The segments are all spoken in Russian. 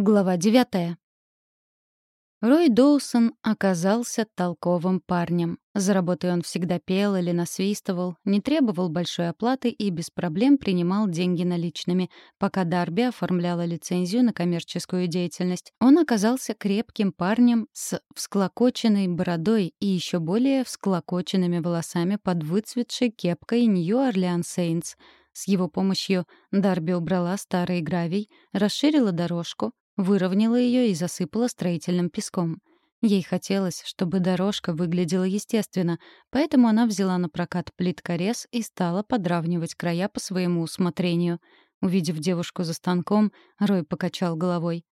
Глава девятая. Рой Доусон оказался толковым парнем. За работой он всегда пел или насвистывал, не требовал большой оплаты и без проблем принимал деньги наличными. Пока Дарби оформляла лицензию на коммерческую деятельность, он оказался крепким парнем с всклокоченной бородой и еще более всклокоченными волосами под выцветшей кепкой Нью-Орлеан Сейнс — с его помощью Дарби убрала старый гравий, расширила дорожку, выровняла ее и засыпала строительным песком. Ей хотелось, чтобы дорожка выглядела естественно, поэтому она взяла на прокат плиткорез и стала подравнивать края по своему усмотрению. Увидев девушку за станком, Рой покачал головой.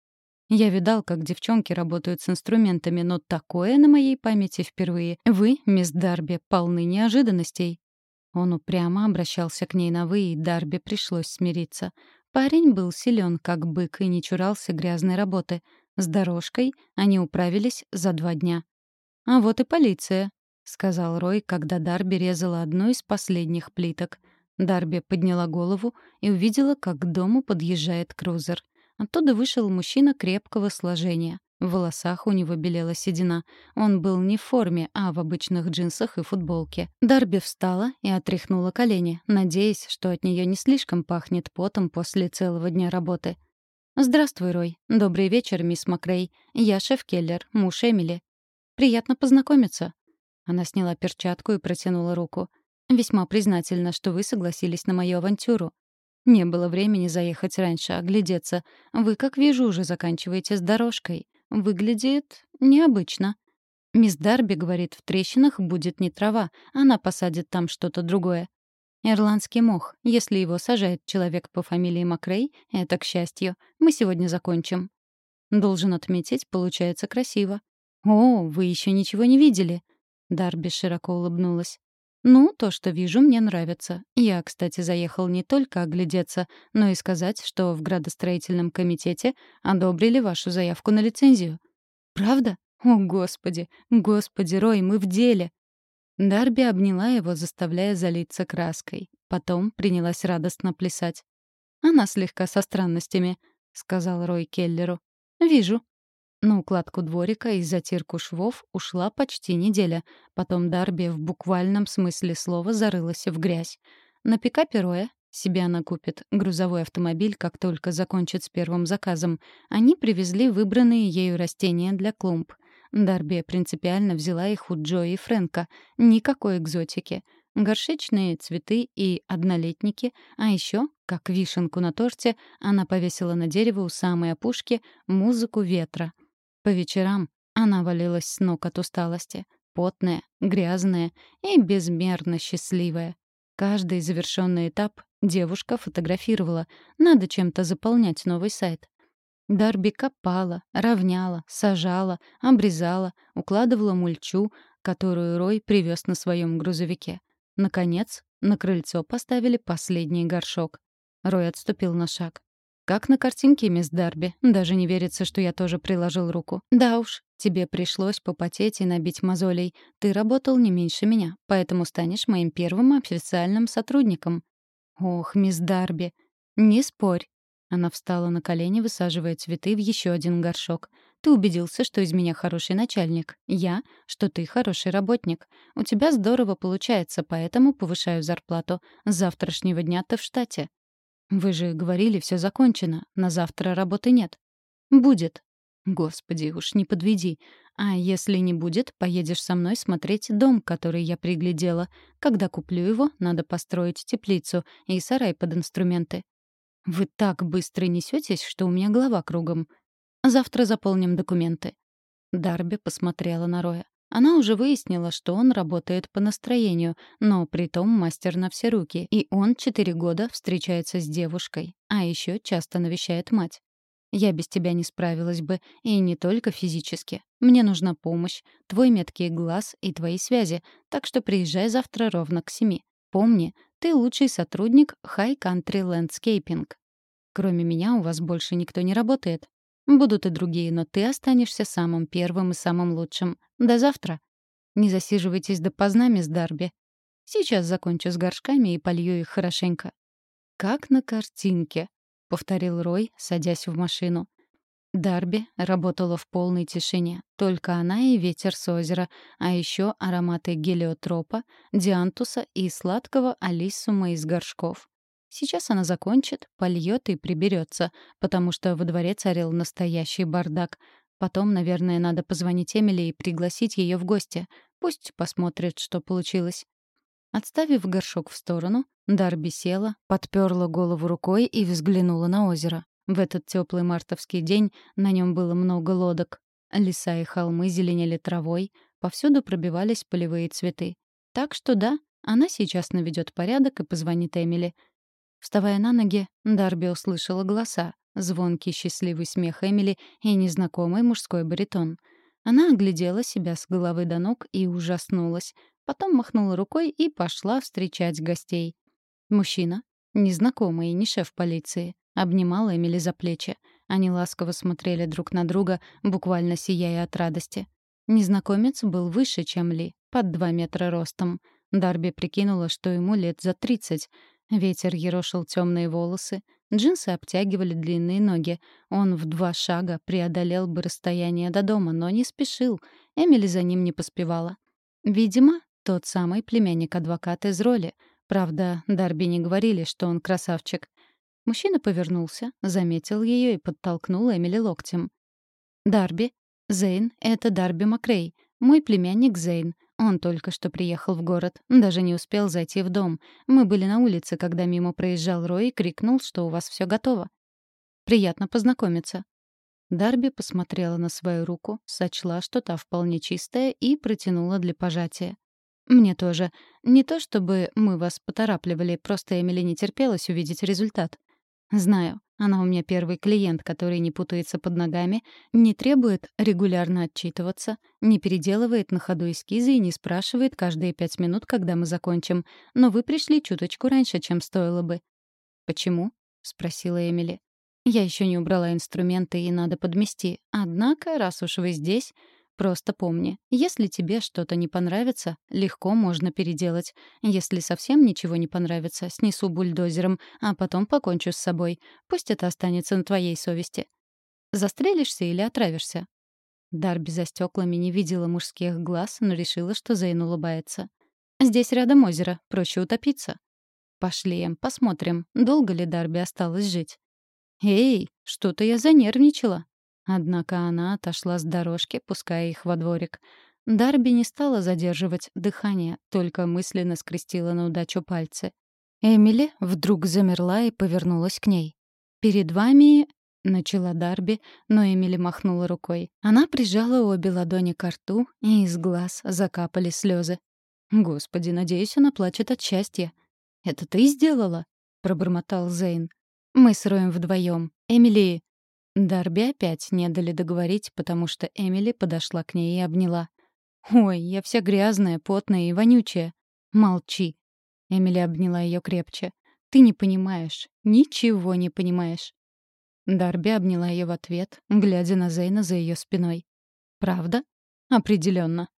«Я видал, как девчонки работают с инструментами, но такое на моей памяти впервые. Вы, мисс Дарби, полны неожиданностей». Он упрямо обращался к ней на «вы», и Дарби пришлось смириться. Парень был силен, как бык, и не чурался грязной работы. С дорожкой они управились за два дня. «А вот и полиция», — сказал Рой, когда Дарби резала одну из последних плиток. Дарби подняла голову и увидела, как к дому подъезжает крузер. Оттуда вышел мужчина крепкого сложения. В волосах у него белела седина. Он был не в форме, а в обычных джинсах и футболке. Дарби встала и отряхнула колени, надеясь, что от нее не слишком пахнет потом после целого дня работы. «Здравствуй, Рой. Добрый вечер, мисс Макрей. Я шеф Келлер, муж Эмили. Приятно познакомиться». Она сняла перчатку и протянула руку. «Весьма признательна, что вы согласились на мою авантюру. Не было времени заехать раньше, оглядеться. Вы, как вижу, уже заканчиваете с дорожкой. Выглядит необычно. Мисс Дарби говорит, в трещинах будет не трава, она посадит там что-то другое. Ирландский мох. Если его сажает человек по фамилии Макрей, это к счастью. Мы сегодня закончим. Должен отметить, получается красиво. О, вы еще ничего не видели? Дарби широко улыбнулась. «Ну, то, что вижу, мне нравится. Я, кстати, заехал не только оглядеться, но и сказать, что в градостроительном комитете одобрили вашу заявку на лицензию». «Правда? О, Господи! Господи, Рой, мы в деле!» Дарби обняла его, заставляя залиться краской. Потом принялась радостно плясать. «Она слегка со странностями», — сказал Рой Келлеру. «Вижу», на укладку дворика и затирку швов ушла почти неделя. Потом Дарби в буквальном смысле слова зарылась в грязь. На пикапе Роя себе она купит грузовой автомобиль, как только закончит с первым заказом. Они привезли выбранные ею растения для клумб. Дарби принципиально взяла их у Джо и Фрэнка. Никакой экзотики. Горшечные цветы и однолетники, а еще, как вишенку на торте, она повесила на дерево у самой опушки музыку ветра — по вечерам она валилась с ног от усталости, потная, грязная и безмерно счастливая. Каждый завершенный этап девушка фотографировала. Надо чем-то заполнять новый сайт. Дарби копала, равняла, сажала, обрезала, укладывала мульчу, которую Рой привез на своем грузовике. Наконец, на крыльцо поставили последний горшок. Рой отступил на шаг. Как на картинке, мисс Дарби. Даже не верится, что я тоже приложил руку. Да уж, тебе пришлось попотеть и набить мозолей. Ты работал не меньше меня, поэтому станешь моим первым официальным сотрудником. Ох, мисс Дарби, не спорь. Она встала на колени, высаживая цветы в еще один горшок. Ты убедился, что из меня хороший начальник. Я, что ты хороший работник. У тебя здорово получается, поэтому повышаю зарплату. С завтрашнего дня ты в штате. Вы же говорили, все закончено. На завтра работы нет. Будет. Господи, уж не подведи. А если не будет, поедешь со мной смотреть дом, который я приглядела. Когда куплю его, надо построить теплицу и сарай под инструменты. Вы так быстро несетесь, что у меня голова кругом. Завтра заполним документы. Дарби посмотрела на Роя. Она уже выяснила, что он работает по настроению, но при том мастер на все руки, и он четыре года встречается с девушкой, а еще часто навещает мать. Я без тебя не справилась бы, и не только физически. Мне нужна помощь, твой меткий глаз и твои связи, так что приезжай завтра ровно к семи. Помни, ты лучший сотрудник High Country Landscaping. Кроме меня у вас больше никто не работает. Будут и другие, но ты останешься самым первым и самым лучшим. До завтра. Не засиживайтесь допоздна, мисс Дарби. Сейчас закончу с горшками и полью их хорошенько. «Как на картинке», — повторил Рой, садясь в машину. Дарби работала в полной тишине. Только она и ветер с озера, а еще ароматы гелиотропа, диантуса и сладкого алисума из горшков. Сейчас она закончит, польет и приберется, потому что во дворе царил настоящий бардак. Потом, наверное, надо позвонить Эмили и пригласить ее в гости. Пусть посмотрит, что получилось. Отставив горшок в сторону, Дарби села, подперла голову рукой и взглянула на озеро. В этот теплый мартовский день на нем было много лодок. Леса и холмы зеленели травой, повсюду пробивались полевые цветы. Так что да, она сейчас наведет порядок и позвонит Эмили. Вставая на ноги, Дарби услышала голоса, звонкий счастливый смех Эмили и незнакомый мужской баритон. Она оглядела себя с головы до ног и ужаснулась. Потом махнула рукой и пошла встречать гостей. Мужчина, незнакомый и не шеф полиции, Обнимала Эмили за плечи. Они ласково смотрели друг на друга, буквально сияя от радости. Незнакомец был выше, чем Ли, под два метра ростом. Дарби прикинула, что ему лет за тридцать. Ветер ерошил темные волосы, джинсы обтягивали длинные ноги. Он в два шага преодолел бы расстояние до дома, но не спешил. Эмили за ним не поспевала. Видимо, тот самый племянник адвоката из роли. Правда, Дарби не говорили, что он красавчик. Мужчина повернулся, заметил ее и подтолкнул Эмили локтем. «Дарби. Зейн — это Дарби Макрей. Мой племянник Зейн. Он только что приехал в город. Даже не успел зайти в дом. Мы были на улице, когда мимо проезжал Рой и крикнул, что у вас все готово. Приятно познакомиться». Дарби посмотрела на свою руку, сочла, что та вполне чистая, и протянула для пожатия. «Мне тоже. Не то чтобы мы вас поторапливали, просто Эмили не терпелось увидеть результат. Знаю, она у меня первый клиент, который не путается под ногами, не требует регулярно отчитываться, не переделывает на ходу эскизы и не спрашивает каждые пять минут, когда мы закончим. Но вы пришли чуточку раньше, чем стоило бы. «Почему?» — спросила Эмили. «Я еще не убрала инструменты и надо подмести. Однако, раз уж вы здесь, Просто помни, если тебе что-то не понравится, легко можно переделать. Если совсем ничего не понравится, снесу бульдозером, а потом покончу с собой. Пусть это останется на твоей совести. Застрелишься или отравишься?» Дарби за стеклами не видела мужских глаз, но решила, что Зейн улыбается. «Здесь рядом озеро, проще утопиться». «Пошли, посмотрим, долго ли Дарби осталось жить». «Эй, что-то я занервничала», Однако она отошла с дорожки, пуская их во дворик. Дарби не стала задерживать дыхание, только мысленно скрестила на удачу пальцы. Эмили вдруг замерла и повернулась к ней. «Перед вами...» — начала Дарби, но Эмили махнула рукой. Она прижала обе ладони к рту, и из глаз закапали слезы. «Господи, надеюсь, она плачет от счастья». «Это ты сделала?» — пробормотал Зейн. «Мы с Роем вдвоем. Эмили, Дарби опять не дали договорить, потому что Эмили подошла к ней и обняла. «Ой, я вся грязная, потная и вонючая». «Молчи». Эмили обняла ее крепче. «Ты не понимаешь. Ничего не понимаешь». Дарби обняла ее в ответ, глядя на Зейна за ее спиной. «Правда?» «Определенно».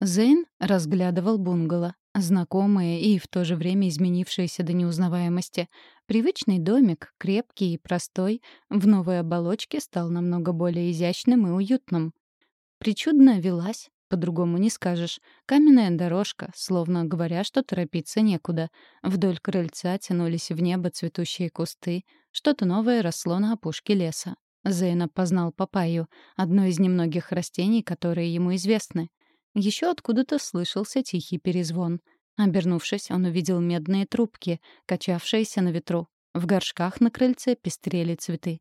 Зейн разглядывал бунгало. Знакомое и в то же время изменившееся до неузнаваемости. Привычный домик, крепкий и простой, в новой оболочке стал намного более изящным и уютным. Причудно велась, по-другому не скажешь, каменная дорожка, словно говоря, что торопиться некуда. Вдоль крыльца тянулись в небо цветущие кусты, что-то новое росло на опушке леса. Зейна познал папайю, одно из немногих растений, которые ему известны. Еще откуда-то слышался тихий перезвон. Обернувшись, он увидел медные трубки, качавшиеся на ветру. В горшках на крыльце пестрели цветы.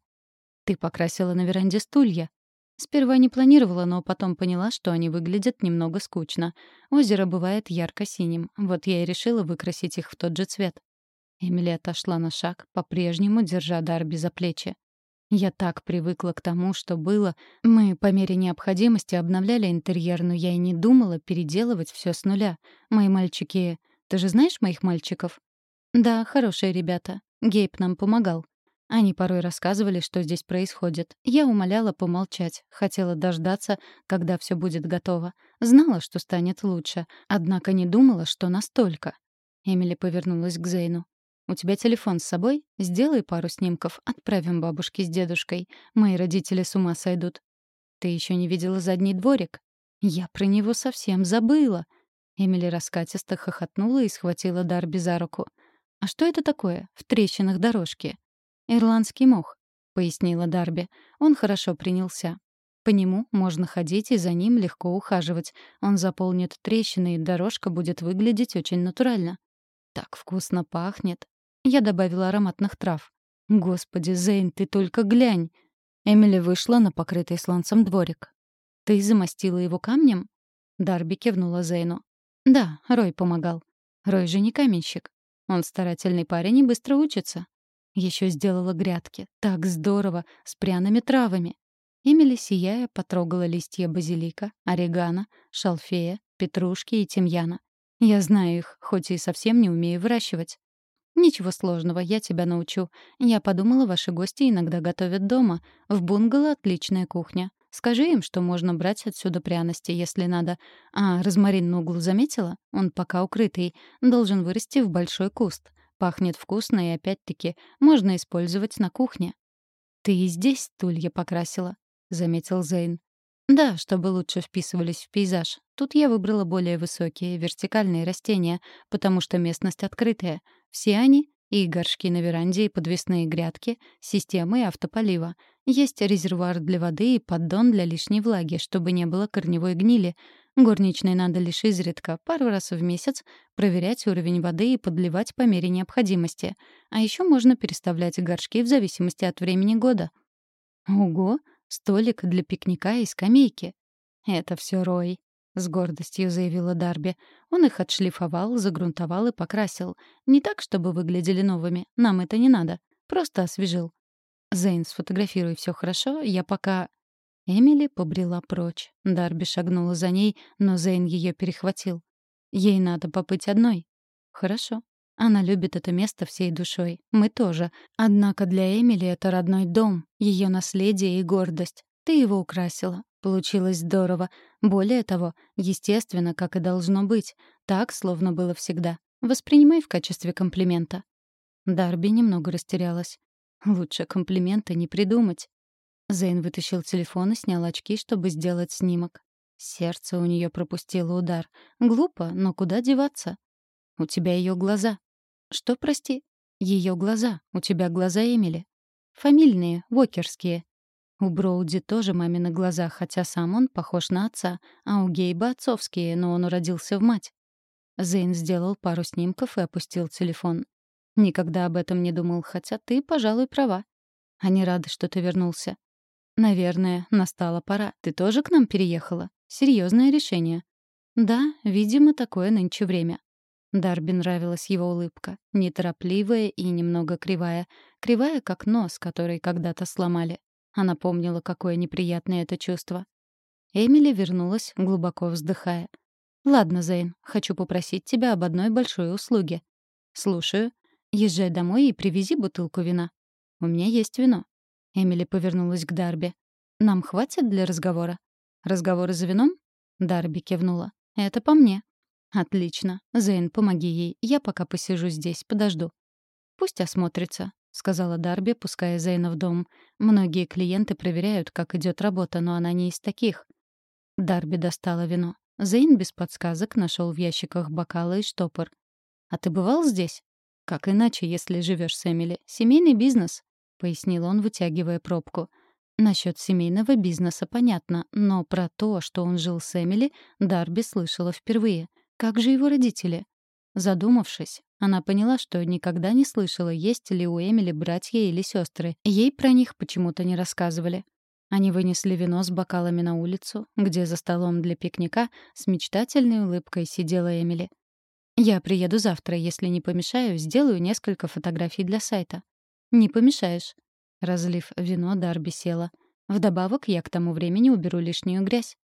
«Ты покрасила на веранде стулья?» Сперва не планировала, но потом поняла, что они выглядят немного скучно. Озеро бывает ярко-синим, вот я и решила выкрасить их в тот же цвет. Эмили отошла на шаг, по-прежнему держа Дарби за плечи. Я так привыкла к тому, что было. Мы по мере необходимости обновляли интерьер, но я и не думала переделывать все с нуля. Мои мальчики... Ты же знаешь моих мальчиков? Да, хорошие ребята. Гейб нам помогал. Они порой рассказывали, что здесь происходит. Я умоляла помолчать, хотела дождаться, когда все будет готово. Знала, что станет лучше, однако не думала, что настолько. Эмили повернулась к Зейну. У тебя телефон с собой? Сделай пару снимков, отправим бабушке с дедушкой. Мои родители с ума сойдут. Ты еще не видела задний дворик? Я про него совсем забыла. Эмили раскатисто хохотнула и схватила Дарби за руку. «А что это такое в трещинах дорожки?» «Ирландский мох», — пояснила Дарби. Он хорошо принялся. По нему можно ходить и за ним легко ухаживать. Он заполнит трещины, и дорожка будет выглядеть очень натурально. Так вкусно пахнет. Я добавила ароматных трав. Господи, Зейн, ты только глянь. Эмили вышла на покрытый сланцем дворик. Ты замостила его камнем? Дарби кивнула Зейну. Да, Рой помогал. Рой же не каменщик. Он старательный парень и быстро учится. Еще сделала грядки. Так здорово, с пряными травами. Эмили, сияя, потрогала листья базилика, орегано, шалфея, петрушки и тимьяна. Я знаю их, хоть и совсем не умею выращивать. «Ничего сложного, я тебя научу. Я подумала, ваши гости иногда готовят дома. В бунгало отличная кухня. Скажи им, что можно брать отсюда пряности, если надо. А розмарин на углу заметила? Он пока укрытый. Должен вырасти в большой куст. Пахнет вкусно и, опять-таки, можно использовать на кухне». «Ты и здесь тулья покрасила», — заметил Зейн. «Да, чтобы лучше вписывались в пейзаж. Тут я выбрала более высокие, вертикальные растения, потому что местность открытая. Все они — и горшки на веранде, и подвесные грядки, системы автополива. Есть резервуар для воды и поддон для лишней влаги, чтобы не было корневой гнили. Горничной надо лишь изредка, пару раз в месяц, проверять уровень воды и подливать по мере необходимости. А еще можно переставлять горшки в зависимости от времени года. Ого! столик для пикника и скамейки. «Это все Рой», — с гордостью заявила Дарби. Он их отшлифовал, загрунтовал и покрасил. Не так, чтобы выглядели новыми. Нам это не надо. Просто освежил. «Зейн, сфотографируй все хорошо, я пока...» Эмили побрела прочь. Дарби шагнула за ней, но Зейн ее перехватил. «Ей надо побыть одной». «Хорошо», она любит это место всей душой. Мы тоже. Однако для Эмили это родной дом, ее наследие и гордость. Ты его украсила. Получилось здорово. Более того, естественно, как и должно быть. Так, словно было всегда. Воспринимай в качестве комплимента. Дарби немного растерялась. Лучше комплимента не придумать. Зейн вытащил телефон и снял очки, чтобы сделать снимок. Сердце у нее пропустило удар. Глупо, но куда деваться? У тебя ее глаза. «Что, прости?» Ее глаза. У тебя глаза Эмили. Фамильные, вокерские. У Броуди тоже мамины глаза, хотя сам он похож на отца, а у Гейба отцовские, но он уродился в мать. Зейн сделал пару снимков и опустил телефон. Никогда об этом не думал, хотя ты, пожалуй, права. Они рады, что ты вернулся. Наверное, настала пора. Ты тоже к нам переехала? Серьезное решение. Да, видимо, такое нынче время. Дарби нравилась его улыбка, неторопливая и немного кривая. Кривая, как нос, который когда-то сломали. Она помнила, какое неприятное это чувство. Эмили вернулась, глубоко вздыхая. «Ладно, Зейн, хочу попросить тебя об одной большой услуге». «Слушаю. Езжай домой и привези бутылку вина». «У меня есть вино». Эмили повернулась к Дарби. «Нам хватит для разговора?» «Разговоры за вином?» Дарби кивнула. «Это по мне. «Отлично. Зейн, помоги ей. Я пока посижу здесь, подожду». «Пусть осмотрится», — сказала Дарби, пуская Зейна в дом. «Многие клиенты проверяют, как идет работа, но она не из таких». Дарби достала вино. Зейн без подсказок нашел в ящиках бокалы и штопор. «А ты бывал здесь?» «Как иначе, если живешь с Эмили? Семейный бизнес», — пояснил он, вытягивая пробку. Насчет семейного бизнеса понятно, но про то, что он жил с Эмили, Дарби слышала впервые — как же его родители? Задумавшись, она поняла, что никогда не слышала, есть ли у Эмили братья или сестры. Ей про них почему-то не рассказывали. Они вынесли вино с бокалами на улицу, где за столом для пикника с мечтательной улыбкой сидела Эмили. «Я приеду завтра, если не помешаю, сделаю несколько фотографий для сайта». «Не помешаешь». Разлив вино, Дарби села. «Вдобавок, я к тому времени уберу лишнюю грязь».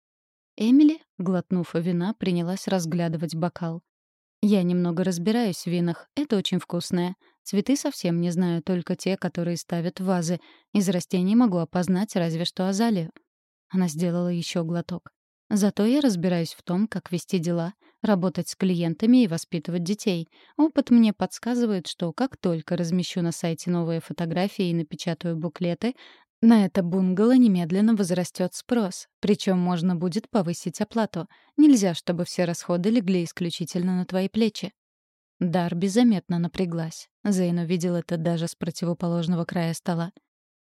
Эмили, глотнув вина, принялась разглядывать бокал. «Я немного разбираюсь в винах. Это очень вкусное. Цветы совсем не знаю, только те, которые ставят в вазы. Из растений могу опознать разве что азалию». Она сделала еще глоток. Зато я разбираюсь в том, как вести дела, работать с клиентами и воспитывать детей. Опыт мне подсказывает, что как только размещу на сайте новые фотографии и напечатаю буклеты, на это бунгало немедленно возрастет спрос, причем можно будет повысить оплату. Нельзя, чтобы все расходы легли исключительно на твои плечи. Дарби заметно напряглась. Зейн увидел это даже с противоположного края стола.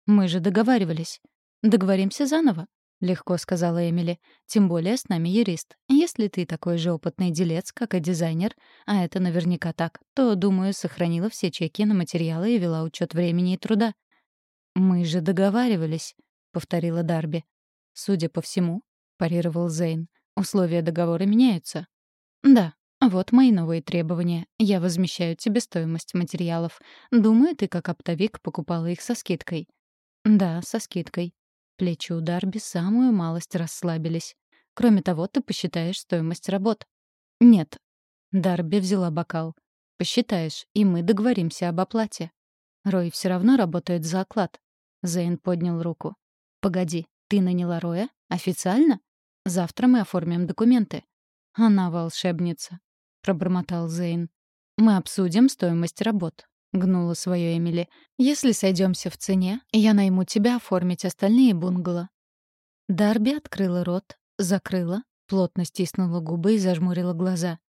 «Мы же договаривались. Договоримся заново. — легко сказала Эмили. «Тем более с нами юрист. Если ты такой же опытный делец, как и дизайнер, а это наверняка так, то, думаю, сохранила все чеки на материалы и вела учет времени и труда». «Мы же договаривались», — повторила Дарби. «Судя по всему», — парировал Зейн, — «условия договора меняются». «Да, вот мои новые требования. Я возмещаю тебе стоимость материалов. Думаю, ты как оптовик покупала их со скидкой». «Да, со скидкой», Плечи у Дарби самую малость расслабились. Кроме того, ты посчитаешь стоимость работ. Нет. Дарби взяла бокал. Посчитаешь, и мы договоримся об оплате. Рой все равно работает за оклад. Зейн поднял руку. Погоди, ты наняла Роя? Официально? Завтра мы оформим документы. Она волшебница, пробормотал Зейн. Мы обсудим стоимость работ. — гнула свое Эмили. «Если сойдемся в цене, я найму тебя оформить остальные бунгало». Дарби открыла рот, закрыла, плотно стиснула губы и зажмурила глаза.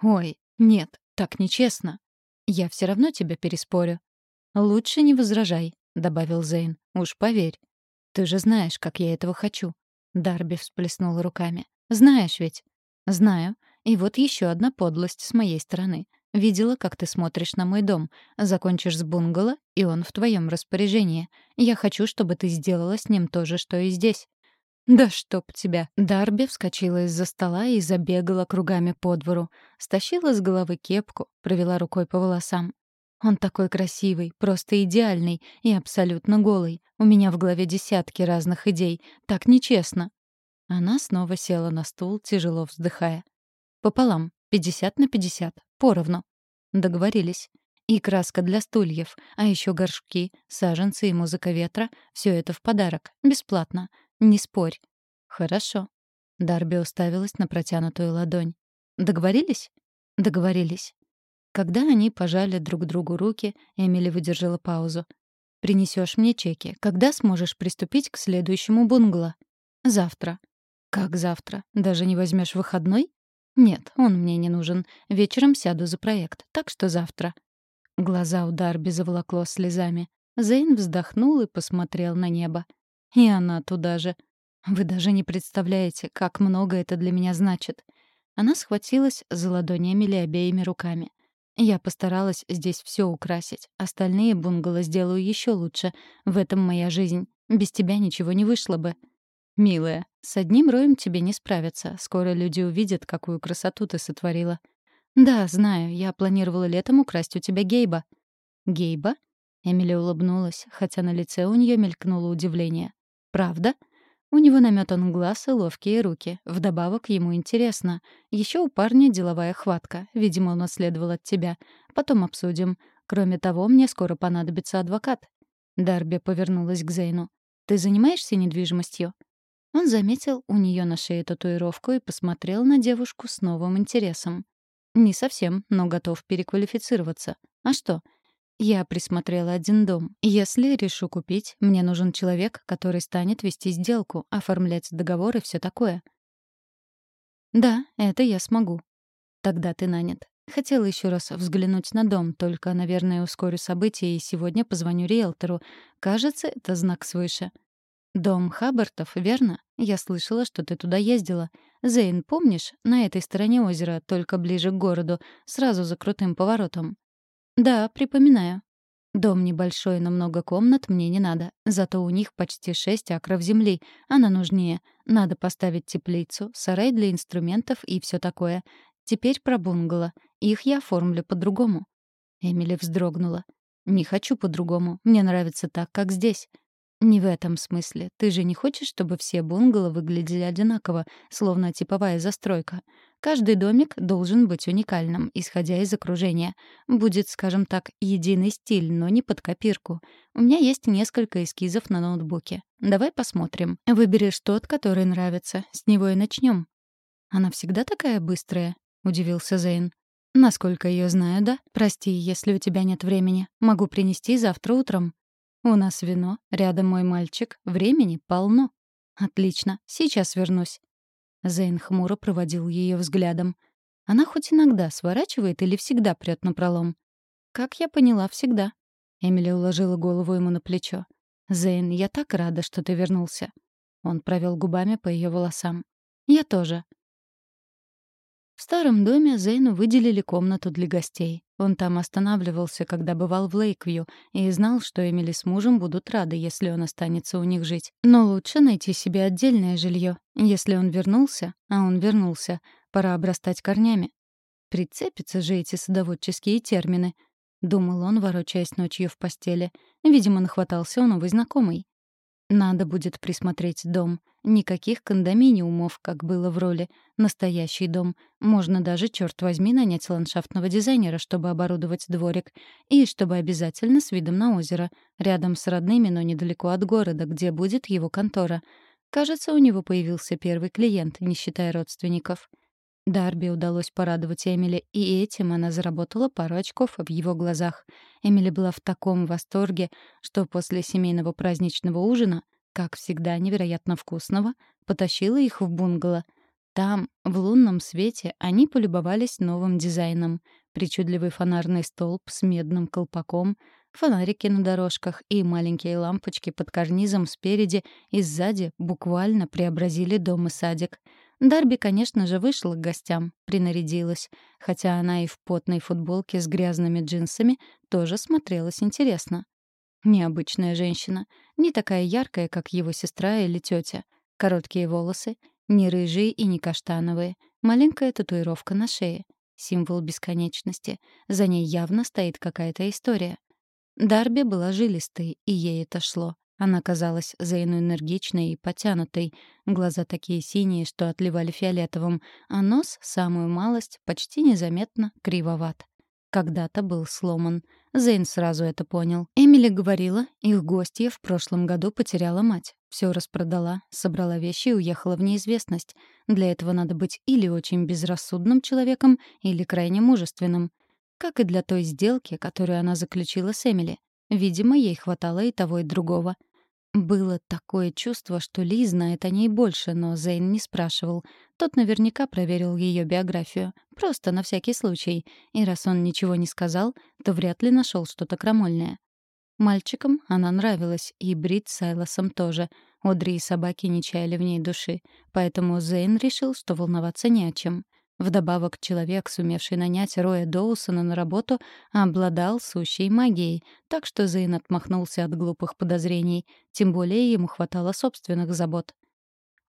«Ой, нет, так нечестно. Я все равно тебя переспорю». «Лучше не возражай», — добавил Зейн. «Уж поверь. Ты же знаешь, как я этого хочу». Дарби всплеснула руками. «Знаешь ведь?» «Знаю. И вот еще одна подлость с моей стороны. Видела, как ты смотришь на мой дом. Закончишь с бунгало, и он в твоем распоряжении. Я хочу, чтобы ты сделала с ним то же, что и здесь». «Да чтоб тебя!» Дарби вскочила из-за стола и забегала кругами по двору. Стащила с головы кепку, провела рукой по волосам. «Он такой красивый, просто идеальный и абсолютно голый. У меня в голове десятки разных идей. Так нечестно». Она снова села на стул, тяжело вздыхая. «Пополам. Пятьдесят на пятьдесят. Поровну. Договорились. И краска для стульев, а еще горшки, саженцы и музыка ветра — все это в подарок, бесплатно. Не спорь. Хорошо. Дарби уставилась на протянутую ладонь. Договорились? Договорились. Когда они пожали друг другу руки, Эмили выдержала паузу. Принесешь мне чеки. Когда сможешь приступить к следующему бунгало? Завтра. Как завтра? Даже не возьмешь выходной? «Нет, он мне не нужен. Вечером сяду за проект, так что завтра». Глаза у Дарби заволокло слезами. Зейн вздохнул и посмотрел на небо. И она туда же. Вы даже не представляете, как много это для меня значит. Она схватилась за ладони Эмили обеими руками. Я постаралась здесь все украсить. Остальные бунгало сделаю еще лучше. В этом моя жизнь. Без тебя ничего не вышло бы. «Милая, с одним роем тебе не справиться. Скоро люди увидят, какую красоту ты сотворила». «Да, знаю. Я планировала летом украсть у тебя Гейба». «Гейба?» Эмили улыбнулась, хотя на лице у нее мелькнуло удивление. «Правда?» У него наметан глаз и ловкие руки. Вдобавок ему интересно. Еще у парня деловая хватка. Видимо, он наследовал от тебя. Потом обсудим. Кроме того, мне скоро понадобится адвокат. Дарби повернулась к Зейну. «Ты занимаешься недвижимостью?» Он заметил у нее на шее татуировку и посмотрел на девушку с новым интересом. «Не совсем, но готов переквалифицироваться. А что?» Я присмотрела один дом. Если решу купить, мне нужен человек, который станет вести сделку, оформлять договор и все такое. Да, это я смогу. Тогда ты нанят. Хотела еще раз взглянуть на дом, только, наверное, ускорю события и сегодня позвоню риэлтору. Кажется, это знак свыше. «Дом Хаббартов, верно? Я слышала, что ты туда ездила. Зейн, помнишь? На этой стороне озера, только ближе к городу, сразу за крутым поворотом». «Да, припоминаю». «Дом небольшой, но много комнат мне не надо. Зато у них почти шесть акров земли. Она нужнее. Надо поставить теплицу, сарай для инструментов и все такое. Теперь про бунгало. Их я оформлю по-другому». Эмили вздрогнула. «Не хочу по-другому. Мне нравится так, как здесь. «Не в этом смысле. Ты же не хочешь, чтобы все бунгало выглядели одинаково, словно типовая застройка. Каждый домик должен быть уникальным, исходя из окружения. Будет, скажем так, единый стиль, но не под копирку. У меня есть несколько эскизов на ноутбуке. Давай посмотрим. Выберешь тот, который нравится. С него и начнем. «Она всегда такая быстрая?» — удивился Зейн. «Насколько ее знаю, да? Прости, если у тебя нет времени. Могу принести завтра утром». «У нас вино, рядом мой мальчик, времени полно». «Отлично, сейчас вернусь». Зейн хмуро проводил ее взглядом. «Она хоть иногда сворачивает или всегда прет напролом?» «Как я поняла, всегда». Эмили уложила голову ему на плечо. «Зейн, я так рада, что ты вернулся». Он провел губами по ее волосам. «Я тоже». В старом доме Зейну выделили комнату для гостей. Он там останавливался, когда бывал в Лейквью, и знал, что Эмили с мужем будут рады, если он останется у них жить. Но лучше найти себе отдельное жилье. Если он вернулся, а он вернулся, пора обрастать корнями. Прицепятся же эти садоводческие термины. Думал он, ворочаясь ночью в постели. Видимо, нахватался у новой знакомой. Надо будет присмотреть дом. Никаких кондоминиумов, как было в роли. Настоящий дом. Можно даже, черт возьми, нанять ландшафтного дизайнера, чтобы оборудовать дворик. И чтобы обязательно с видом на озеро. Рядом с родными, но недалеко от города, где будет его контора. Кажется, у него появился первый клиент, не считая родственников. Дарби удалось порадовать Эмили, и этим она заработала пару очков в его глазах. Эмили была в таком восторге, что после семейного праздничного ужина, как всегда невероятно вкусного, потащила их в бунгало. Там, в лунном свете, они полюбовались новым дизайном. Причудливый фонарный столб с медным колпаком, фонарики на дорожках и маленькие лампочки под карнизом спереди и сзади буквально преобразили дом и садик — Дарби, конечно же, вышла к гостям, принарядилась, хотя она и в потной футболке с грязными джинсами тоже смотрелась интересно. Необычная женщина, не такая яркая, как его сестра или тетя. Короткие волосы, не рыжие и не каштановые, маленькая татуировка на шее, символ бесконечности. За ней явно стоит какая-то история. Дарби была жилистой, и ей это шло. Она казалась Зейну энергичной и потянутой, глаза такие синие, что отливали фиолетовым, а нос, самую малость, почти незаметно кривоват. Когда-то был сломан. Зейн сразу это понял. Эмили говорила, их гостья в прошлом году потеряла мать. Все распродала, собрала вещи и уехала в неизвестность. Для этого надо быть или очень безрассудным человеком, или крайне мужественным. Как и для той сделки, которую она заключила с Эмили. Видимо, ей хватало и того, и другого — было такое чувство, что Ли знает о ней больше, но Зейн не спрашивал. Тот наверняка проверил ее биографию. Просто на всякий случай. И раз он ничего не сказал, то вряд ли нашел что-то крамольное. Мальчикам она нравилась, и Брит Сайлосом тоже. Одри и собаки не чаяли в ней души. Поэтому Зейн решил, что волноваться не о чем. Вдобавок, человек, сумевший нанять Роя Доусона на работу, обладал сущей магией, так что Зейн отмахнулся от глупых подозрений, тем более ему хватало собственных забот.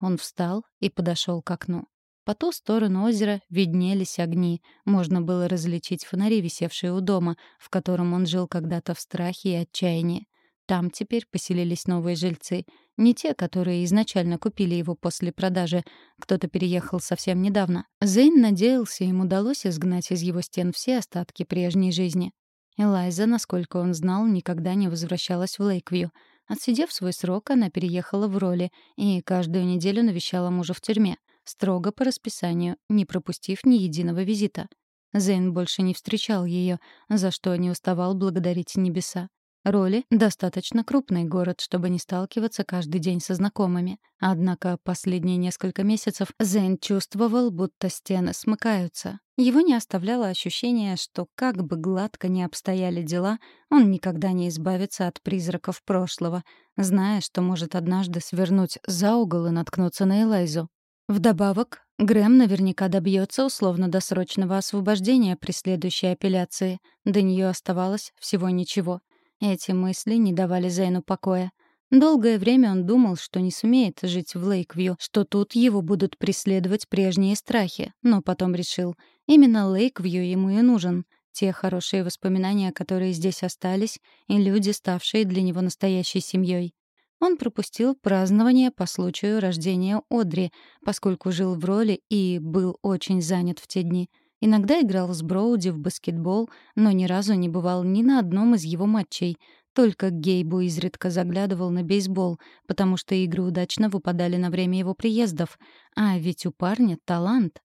Он встал и подошел к окну. По ту сторону озера виднелись огни, можно было различить фонари, висевшие у дома, в котором он жил когда-то в страхе и отчаянии. Там теперь поселились новые жильцы. Не те, которые изначально купили его после продажи. Кто-то переехал совсем недавно. Зейн надеялся, им удалось изгнать из его стен все остатки прежней жизни. Элайза, насколько он знал, никогда не возвращалась в Лейквью. Отсидев свой срок, она переехала в роли и каждую неделю навещала мужа в тюрьме, строго по расписанию, не пропустив ни единого визита. Зейн больше не встречал ее, за что не уставал благодарить небеса. Роли — достаточно крупный город, чтобы не сталкиваться каждый день со знакомыми. Однако последние несколько месяцев Зейн чувствовал, будто стены смыкаются. Его не оставляло ощущение, что как бы гладко ни обстояли дела, он никогда не избавится от призраков прошлого, зная, что может однажды свернуть за угол и наткнуться на Элайзу. Вдобавок, Грэм наверняка добьется условно-досрочного освобождения при следующей апелляции. До нее оставалось всего ничего. Эти мысли не давали Зейну покоя. Долгое время он думал, что не сумеет жить в Лейквью, что тут его будут преследовать прежние страхи, но потом решил, именно Лейквью ему и нужен. Те хорошие воспоминания, которые здесь остались, и люди, ставшие для него настоящей семьей. Он пропустил празднование по случаю рождения Одри, поскольку жил в роли и был очень занят в те дни. Иногда играл с Броуди в баскетбол, но ни разу не бывал ни на одном из его матчей. Только Гейбу изредка заглядывал на бейсбол, потому что игры удачно выпадали на время его приездов. А ведь у парня талант.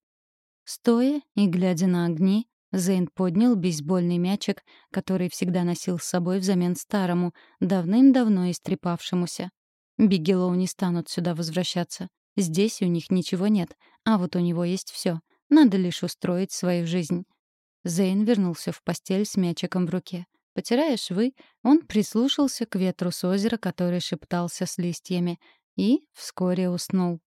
Стоя и глядя на огни, Зейн поднял бейсбольный мячик, который всегда носил с собой взамен старому, давным-давно истрепавшемуся. Бигелоу не станут сюда возвращаться. Здесь у них ничего нет, а вот у него есть все. Надо лишь устроить свою жизнь. Зейн вернулся в постель с мячиком в руке. Потирая швы, он прислушался к ветру с озера, который шептался с листьями, и вскоре уснул.